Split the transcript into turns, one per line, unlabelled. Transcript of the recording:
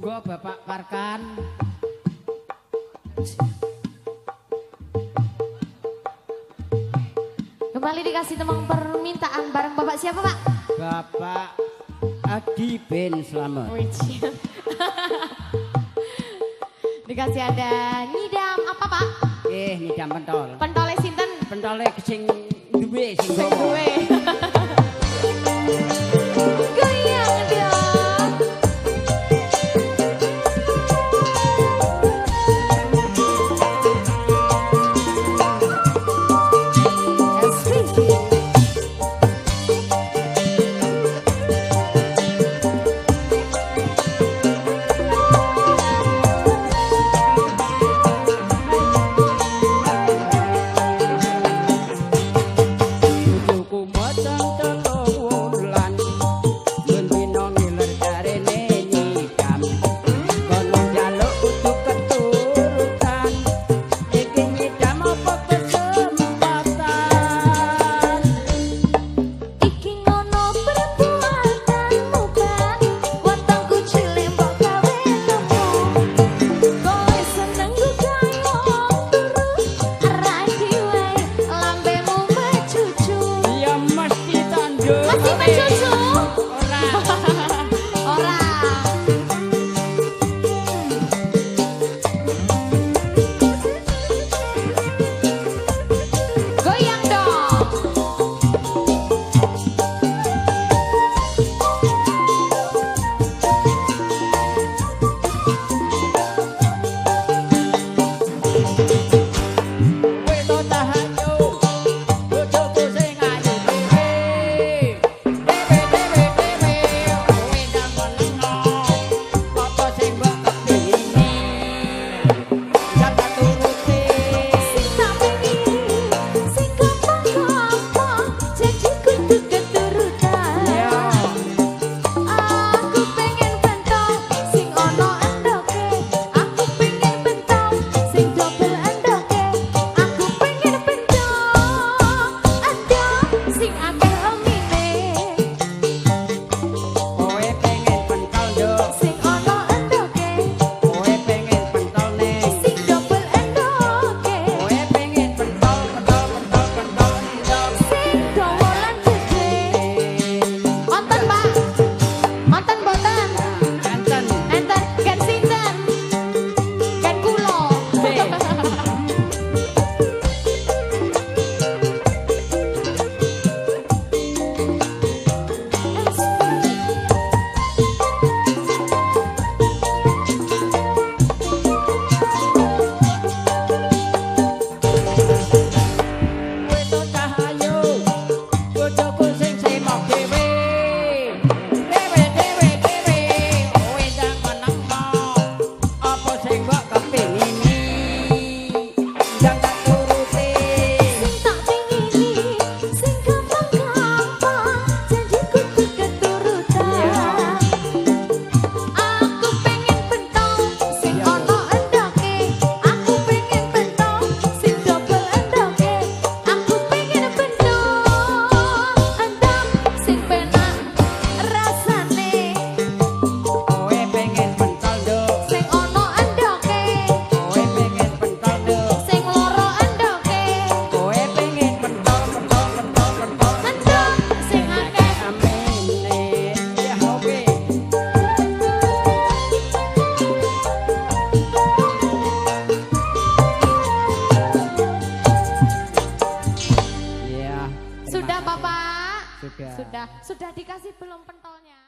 Monggo Bapak Parkan.
Kembali dikasih temang permintaan bareng Bapak siapa Pak?
Bapak Adi Ben
Selamat. dikasih ada ngidam apa Pak?
Eh ngidam pentol.
Pentole sinten?
Pentole sing duwe sing
duwe.
Mas tem mais
Sudah Bapak? Sudah. Sudah. Dikasih belum pentolnya?